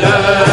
Yeah.